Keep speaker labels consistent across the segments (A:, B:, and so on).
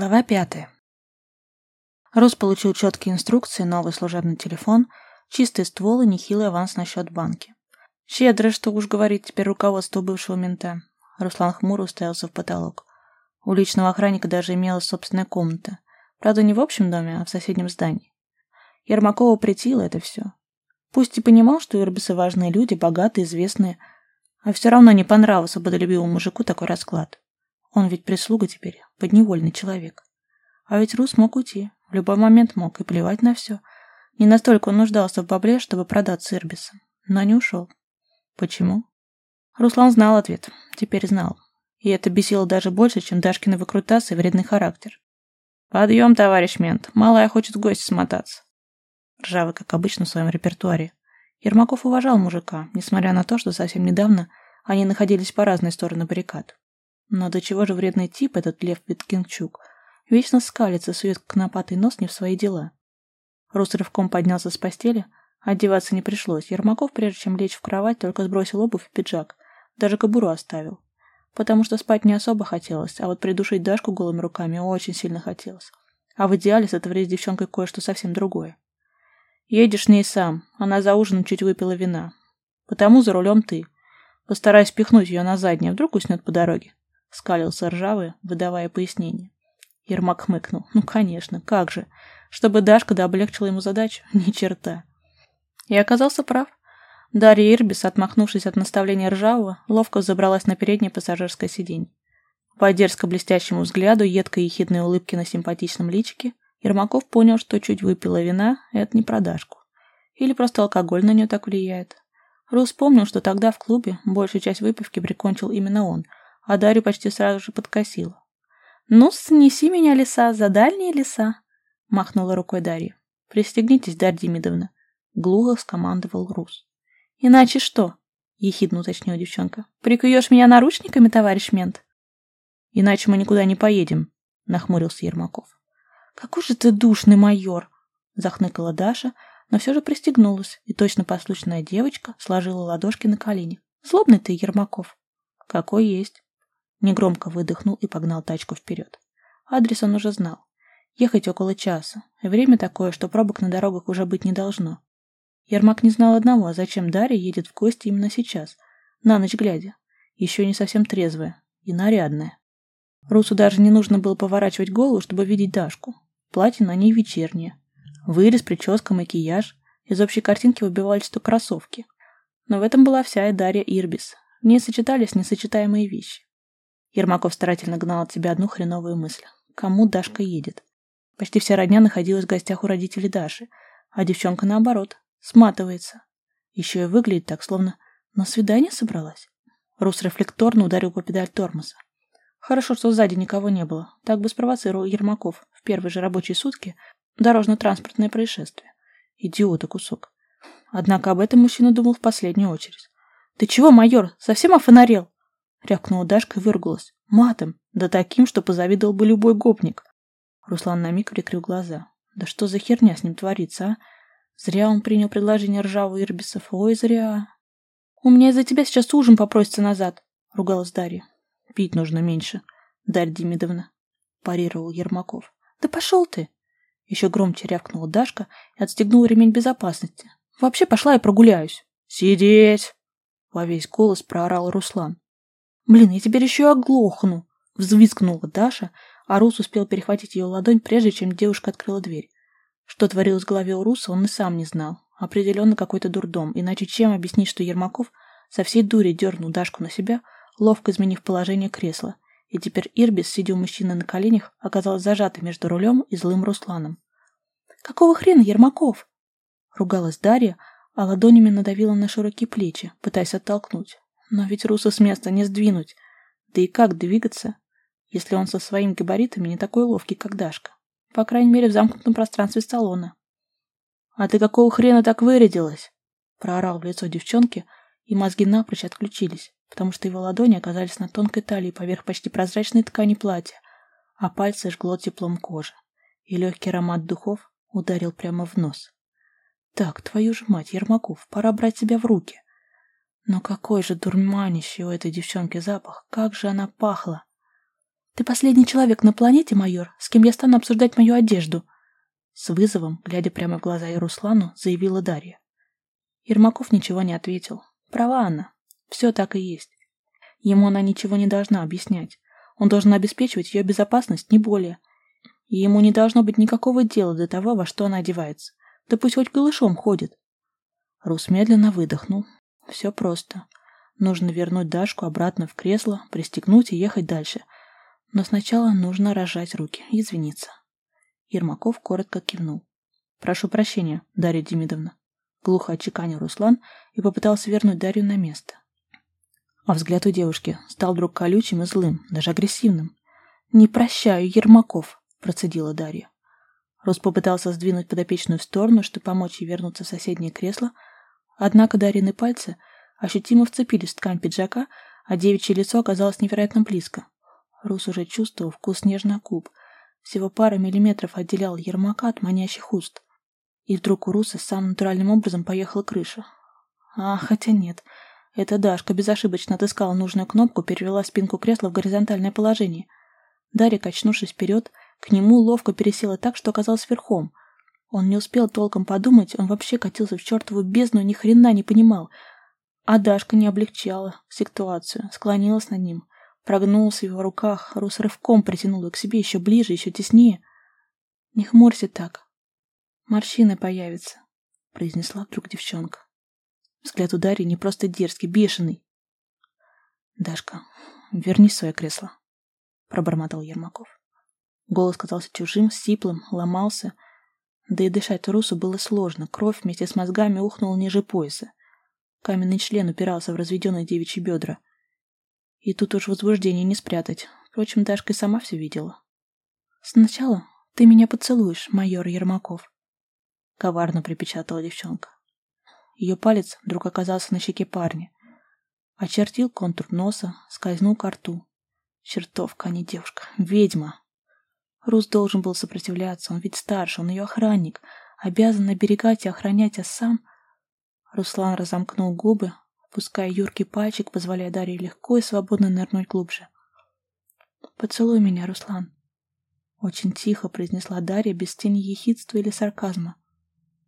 A: Глава пятая. Рус получил четкие инструкции, новый служебный телефон, чистый ствол и нехилый аванс на счет банки. Щедро, что уж говорить теперь руководство бывшего мента. Руслан хмуро уставился в потолок. У личного охранника даже имелась собственная комната. Правда, не в общем доме, а в соседнем здании. Ермакову притило это все. Пусть и понимал, что ирбисы важные люди, богатые, известные, а все равно не понравился бодолюбивому мужику такой расклад. Он ведь прислуга теперь, подневольный человек. А ведь Рус мог уйти, в любой момент мог, и плевать на все. Не настолько он нуждался в бабле, чтобы продаться Ирбисом, но не ушел. Почему? Руслан знал ответ, теперь знал. И это бесило даже больше, чем Дашкины выкрутасы и вредный характер. «Подъем, товарищ мент, малая хочет в гости смотаться». Ржавый, как обычно, в своем репертуаре. Ермаков уважал мужика, несмотря на то, что совсем недавно они находились по разные стороны баррикад. Но до чего же вредный тип этот Лев Виткинчук? Вечно скалится, сует конопатый нос не в свои дела. Рус рывком поднялся с постели. Одеваться не пришлось. Ермаков, прежде чем лечь в кровать, только сбросил обувь и пиджак. Даже кобуру оставил. Потому что спать не особо хотелось, а вот придушить Дашку голыми руками очень сильно хотелось. А в идеале сотворить с девчонкой кое-что совсем другое. Едешь с ней сам. Она за ужином чуть выпила вина. Потому за рулем ты. Постараюсь пихнуть ее на заднее, вдруг уснет по дороге. — скалился ржавый, выдавая пояснение. Ермак хмыкнул. «Ну, конечно, как же. Чтобы Дашка да облегчила ему задачу? Ни черта». И оказался прав. Дарья Ирбис, отмахнувшись от наставления ржавого, ловко забралась на переднее пассажирское сиденье. По дерзко-блестящему взгляду, едкой и ехидной улыбки на симпатичном личике, Ермаков понял, что чуть выпила вина — это не про Дашку. Или просто алкоголь на нее так влияет. Рус помнил, что тогда в клубе большую часть выпивки прикончил именно он — а Дарью почти сразу же подкосила. «Ну, снеси меня, леса, за дальние леса!» — махнула рукой Дарья. «Пристегнитесь, Дарья Демидовна!» — глухо скомандовал Рус. «Иначе что?» — ехидно уточнила девчонка. «Прикуешь меня наручниками, товарищ мент?» «Иначе мы никуда не поедем», — нахмурился Ермаков. «Какой же ты душный майор!» — захныкала Даша, но все же пристегнулась, и точно послушная девочка сложила ладошки на колени. «Злобный ты, Ермаков!» «Какой есть!» Негромко выдохнул и погнал тачку вперед. Адрес он уже знал. Ехать около часа. Время такое, что пробок на дорогах уже быть не должно. Ермак не знал одного, а зачем Дарья едет в гости именно сейчас, на ночь глядя. Еще не совсем трезвая и нарядная. Русу даже не нужно было поворачивать голову, чтобы видеть Дашку. Платье на ней вечернее. Вырез, прическа, макияж. Из общей картинки выбивались то кроссовки. Но в этом была вся и Дарья Ирбис. В ней сочетались несочетаемые вещи. Ермаков старательно гнал от себя одну хреновую мысль. Кому Дашка едет? Почти вся родня находилась в гостях у родителей Даши, а девчонка, наоборот, сматывается. Еще и выглядит так, словно на свидание собралась. Рус рефлекторно ударил по педаль тормоза. Хорошо, что сзади никого не было. Так бы спровоцировал Ермаков в первые же рабочие сутки дорожно-транспортное происшествие. Идиота кусок. Однако об этом мужчина думал в последнюю очередь. «Ты чего, майор, совсем офонарел?» Рявкнула Дашка и выругалась. Матом, да таким, что позавидовал бы любой гопник. Руслан на миг прикрыл глаза. Да что за херня с ним творится, а? Зря он принял предложение ржавого Ирбисов. Ой, зря. У меня из-за тебя сейчас ужин попросится назад, ругалась Дарья. Пить нужно меньше, Дарья Демидовна, парировал Ермаков. Да пошел ты! Еще громче рявкнула Дашка и отстегнула ремень безопасности. Вообще пошла и прогуляюсь. Сидеть! Во весь голос проорал Руслан. «Блин, я теперь еще оглохну!» — взвизгнула Даша, а Рус успел перехватить ее ладонь, прежде чем девушка открыла дверь. Что творилось в голове у Руса, он и сам не знал. Определенно какой-то дурдом, иначе чем объяснить, что Ермаков со всей дури дернул Дашку на себя, ловко изменив положение кресла, и теперь Ирбис, сидя у мужчины на коленях, оказалась зажата между рулем и злым Русланом. «Какого хрена, Ермаков?» Ругалась Дарья, а ладонями надавила на широкие плечи, пытаясь оттолкнуть. Но ведь Руса с места не сдвинуть. Да и как двигаться, если он со своими габаритами не такой ловкий, как Дашка? По крайней мере, в замкнутом пространстве салона. «А ты какого хрена так вырядилась?» Проорал в лицо девчонки, и мозги напрочь отключились, потому что его ладони оказались на тонкой талии поверх почти прозрачной ткани платья, а пальцы жгло теплом кожи, и легкий аромат духов ударил прямо в нос. «Так, твою же мать, Ермаков, пора брать себя в руки!» Но какой же дурманящий у этой девчонки запах, как же она пахла! Ты последний человек на планете, майор, с кем я стану обсуждать мою одежду. С вызовом, глядя прямо в глаза и Руслану, заявила Дарья. Ермаков ничего не ответил. Права она. Все так и есть. Ему она ничего не должна объяснять. Он должен обеспечивать ее безопасность, не более. И ему не должно быть никакого дела до того, во что она одевается. Да пусть хоть голышом ходит. Рус медленно выдохнул. Все просто. Нужно вернуть Дашку обратно в кресло, пристегнуть и ехать дальше. Но сначала нужно рожать руки извиниться. Ермаков коротко кивнул. «Прошу прощения, Дарья Демидовна». Глухо отчеканил Руслан и попытался вернуть Дарью на место. А взгляд у девушки стал вдруг колючим и злым, даже агрессивным. «Не прощаю, Ермаков», — процедила Дарья. Рус попытался сдвинуть подопечную в сторону, чтобы помочь ей вернуться в соседнее кресло, однако Дарьины пальцы ощутимо вцепились в ткань пиджака, а девичье лицо оказалось невероятно близко. Рус уже чувствовал вкус нежных губ. Всего пара миллиметров отделял Ермака от манящих уст. И вдруг у Руса самым натуральным образом поехала крыша. А, хотя нет. Эта Дашка безошибочно отыскала нужную кнопку, перевела спинку кресла в горизонтальное положение. Дарья, качнувшись вперед, к нему ловко пересела так, что оказалась верхом. Он не успел толком подумать, он вообще катился в чертову бездну ни хрена не понимал. А Дашка не облегчала ситуацию, склонилась над ним, прогнулась в его руках, Рус рывком притянул ее к себе еще ближе, еще теснее. «Не хмурься так. Морщины появятся», — произнесла вдруг девчонка. Взгляд у Дарьи не просто дерзкий, бешеный. «Дашка, верни свое кресло», — пробормотал Ермаков. Голос казался чужим, сиплым, ломался. Да и дышать Русу было сложно. Кровь вместе с мозгами ухнула ниже пояса. Каменный член упирался в разведенные девичьи бедра. И тут уж возбуждение не спрятать. Впрочем, Дашка и сама все видела. «Сначала ты меня поцелуешь, майор Ермаков», — коварно припечатала девчонка. Ее палец вдруг оказался на щеке парня. Очертил контур носа, скользнул к рту. Чертовка, а не девушка. Ведьма. Рус должен был сопротивляться, он ведь старше, он ее охранник, обязан оберегать и охранять, а сам... Руслан разомкнул губы, опуская юркий пальчик, позволяя Дарье легко и свободно нырнуть глубже. «Поцелуй меня, Руслан», — очень тихо произнесла Дарья без тени ехидства или сарказма.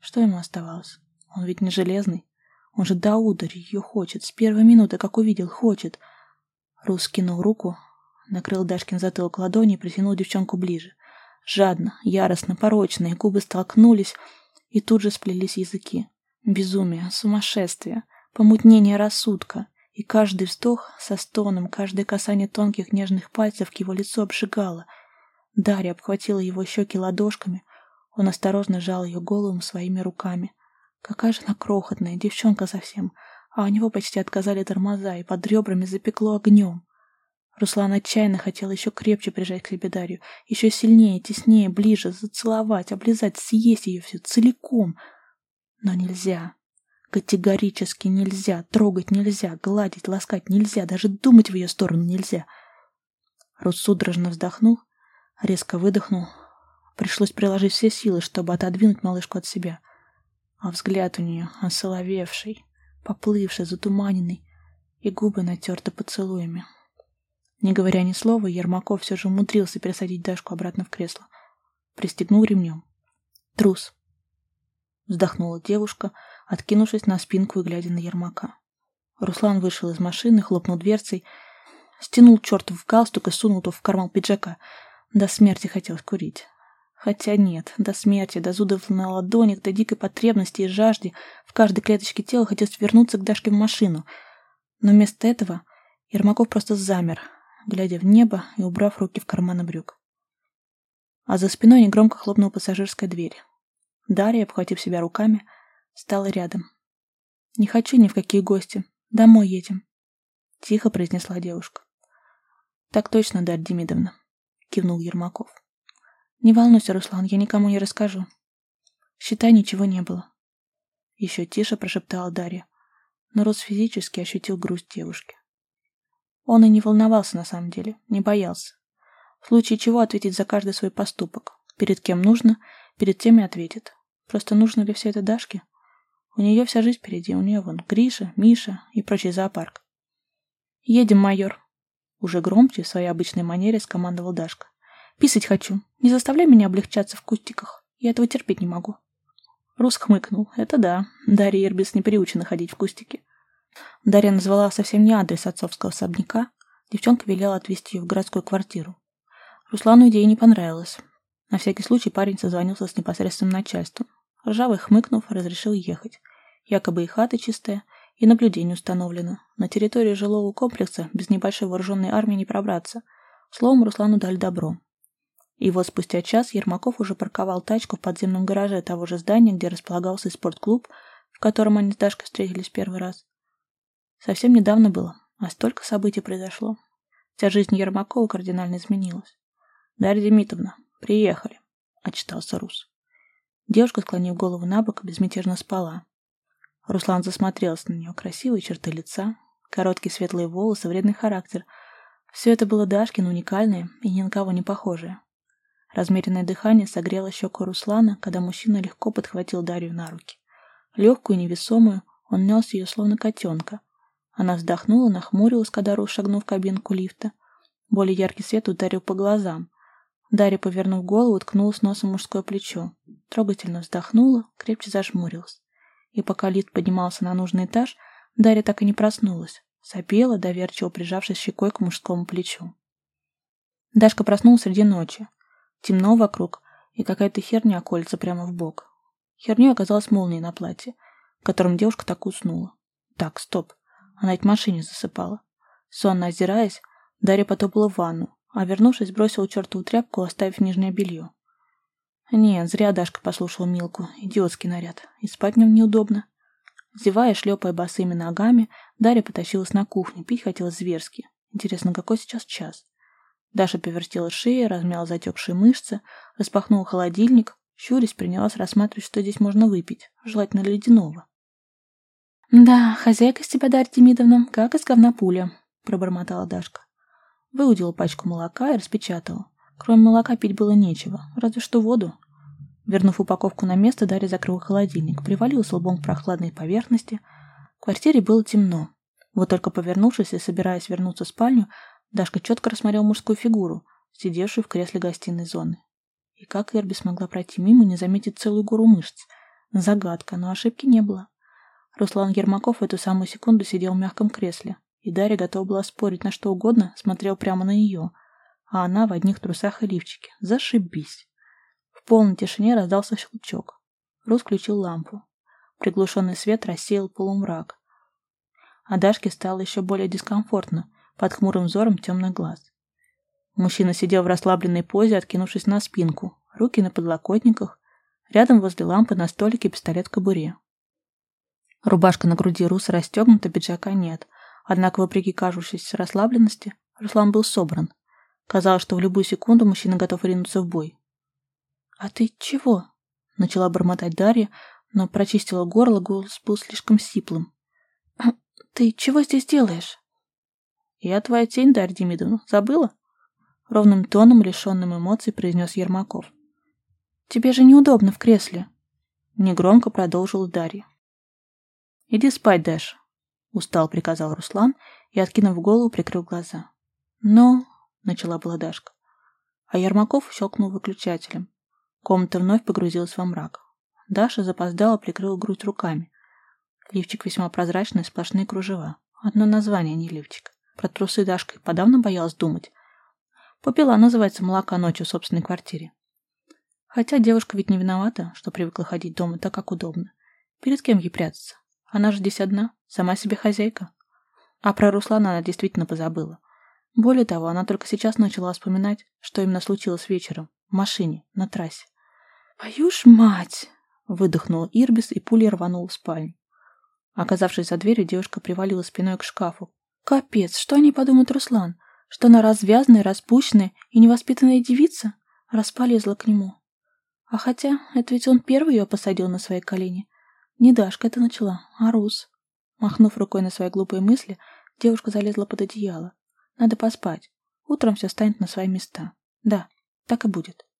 A: Что ему оставалось? Он ведь не железный. Он же до удари ее хочет, с первой минуты, как увидел, хочет. Рус кинул руку, накрыл Дашкин затылок ладони и притянул девчонку ближе. Жадно, яростно, порочно, и губы столкнулись, и тут же сплелись языки. Безумие, сумасшествие, помутнение рассудка, и каждый вздох со стоном, каждое касание тонких нежных пальцев к его лицу обжигало. Дарья обхватила его щеки ладошками, он осторожно сжал ее голову своими руками. Какая же она крохотная, девчонка совсем, а у него почти отказали тормоза, и под ребрами запекло огнем. Руслан отчаянно хотел еще крепче прижать к себе Дарью, еще сильнее, теснее, ближе, зацеловать, облизать, съесть ее всю целиком. Но нельзя. Категорически нельзя. Трогать нельзя, гладить, ласкать нельзя, даже думать в ее сторону нельзя. Рус судорожно вздохнул, резко выдохнул. Пришлось приложить все силы, чтобы отодвинуть малышку от себя. А взгляд у нее осоловевший, поплывший, затуманенный, и губы натерты поцелуями. Не говоря ни слова, Ермаков все же умудрился пересадить Дашку обратно в кресло. Пристегнул ремнем. «Трус!» Вздохнула девушка, откинувшись на спинку и глядя на Ермака. Руслан вышел из машины, хлопнул дверцей, стянул чертов галстук и сунул то в карман пиджака. До смерти хотел курить. Хотя нет, до смерти, до зудов на ладонях, до дикой потребности и жажды в каждой клеточке тела хотелось вернуться к Дашке в машину. Но вместо этого Ермаков просто замер, глядя в небо и убрав руки в карманы брюк. А за спиной негромко хлопнула пассажирская дверь. Дарья, обхватив себя руками, стала рядом. «Не хочу ни в какие гости. Домой едем», — тихо произнесла девушка. «Так точно, Дарья Демидовна», — кивнул Ермаков. «Не волнуйся, Руслан, я никому не расскажу. Считай, ничего не было». Еще тише прошептала Дарья, но Рос физически ощутил грусть девушки. Он и не волновался на самом деле, не боялся. В случае чего ответить за каждый свой поступок. Перед кем нужно, перед тем и ответит. Просто нужно ли все это Дашке? У нее вся жизнь впереди, у нее вон Гриша, Миша и прочий зоопарк. «Едем, майор», Уже громче, в своей обычной манере, скомандовал Дашка. «Писать хочу. Не заставляй меня облегчаться в кустиках. Я этого терпеть не могу». Рус хмыкнул. «Это да. Дарья Ирбис не приучена ходить в кустики». Дарья назвала совсем не адрес отцовского особняка. Девчонка велела отвезти ее в городскую квартиру. Руслану идея не понравилась. На всякий случай парень созвонился с непосредственным начальством. Ржавый, хмыкнув, разрешил ехать. Якобы и хата чистая, и наблюдение установлено. На территории жилого комплекса без небольшой вооруженной армии не пробраться. Словом, Руслану дали добро. И вот спустя час Ермаков уже парковал тачку в подземном гараже того же здания, где располагался спортклуб, в котором они с Дашкой встретились первый раз. Совсем недавно было, а столько событий произошло. Вся жизнь Ермакова кардинально изменилась. «Дарья Демитовна, приехали», — отчитался Рус. Девушка, склонив голову на бок, безмятежно спала. Руслан засмотрелся на нее. Красивые черты лица, короткие светлые волосы, вредный характер. Все это было Дашкин уникальное и ни на кого не похожее. Размеренное дыхание согрело щеку Руслана, когда мужчина легко подхватил Дарью на руки. Легкую, невесомую, он нес ее словно котенка. Она вздохнула, нахмурилась, когда Рус шагнул в кабинку лифта. Более яркий свет ударил по глазам. Дарья, повернув голову, уткнулась носом в мужское плечо. Трогательно вздохнула, крепче зажмурилась. И пока лифт поднимался на нужный этаж, Дарья так и не проснулась. Сопела, доверчиво прижавшись щекой к мужскому плечу. Дашка проснулась среди ночи. Темно вокруг, и какая-то херня колется прямо в бок. Херней оказалась молния на платье, которым девушка так уснула. Так, стоп. Она ведь в машине засыпала. Сонно озираясь, Дарья потопала в ванну, а вернувшись, бросила чертову тряпку, оставив нижнее белье. Нет, зря Дашка послушала Милку. Идиотский наряд. И спать в нем неудобно. Зевая, шлепая босыми ногами, Дарья потащилась на кухню. Пить хотелось зверски. Интересно, какой сейчас час? Даша повертела шею, размяла затекшие мышцы, распахнула холодильник, щурясь, принялась рассматривать, что здесь можно выпить, желательно ледяного. «Да, хозяйка из тебя, Дарья Демидовна, как из говна пуля», — пробормотала Дашка. Выудила пачку молока и распечатала. Кроме молока пить было нечего, разве что воду. Вернув упаковку на место, Дарья закрыла холодильник, привалилась лбом к прохладной поверхности. В квартире было темно. Вот только повернувшись и собираясь вернуться в спальню, Дашка четко рассмотрела мужскую фигуру, сидевшую в кресле гостиной зоны. И как Эрби смогла пройти мимо не заметить целую гору мышц? Загадка, но ошибки не было. Руслан Ермаков в эту самую секунду сидел в мягком кресле, и Дарья готова была спорить на что угодно, смотрел прямо на нее, а она в одних трусах и лифчике. Зашибись. В полной тишине раздался щелчок. Рус включил лампу. Приглушенный свет рассеял полумрак. А Дашке стало еще более дискомфортно, под хмурым взором темных глаз. Мужчина сидел в расслабленной позе, откинувшись на спинку, руки на подлокотниках, рядом возле лампы на столике пистолет в кобуре. Рубашка на груди Руса расстегнута, пиджака нет, однако, вопреки кажущейся расслабленности, Руслан был собран. Казалось, что в любую секунду мужчина готов ринуться в бой. «А ты чего?» — начала бормотать Дарья, но прочистила горло, голос был слишком сиплым. «Ты чего здесь делаешь?» «Я твоя тень, Дарья Демидовна. Забыла?» Ровным тоном, лишенным эмоций, произнес Ермаков. «Тебе же неудобно в кресле», — негромко продолжила Дарья. «Иди спать, Дэш», — устал приказал Руслан и, откинув голову, прикрыл глаза. «Но...» — начала была Дашка. А Ермаков щелкнул выключателем. Комната вновь погрузилась во мрак. Даша запоздала, прикрыла грудь руками. Лифчик весьма прозрачный, сплошные кружева. Одно название, не лифчик. Про трусы Дашка и подавно боялась думать. Попила, называется, молока ночью в собственной квартире. Хотя девушка ведь не виновата, что привыкла ходить дома так, как удобно. Перед кем ей прятаться? Она же здесь одна, сама себе хозяйка. А про Руслана она действительно позабыла. Более того, она только сейчас начала вспоминать, что именно случилось вечером, в машине, на трассе. «Твою ж мать!» — выдохнула Ирбис и пулей рванула в спальню. Оказавшись за дверью, девушка привалила спиной к шкафу, Капец, что они подумают, Руслан? Что она развязанная, распущенная и невоспитанная девица? Раз полезла к нему. А хотя, это ведь он первый ее посадил на свои колени. Не Дашка это начала, а Рус. Махнув рукой на свои глупые мысли, девушка залезла под одеяло. Надо поспать. Утром все станет на свои места. Да, так и будет.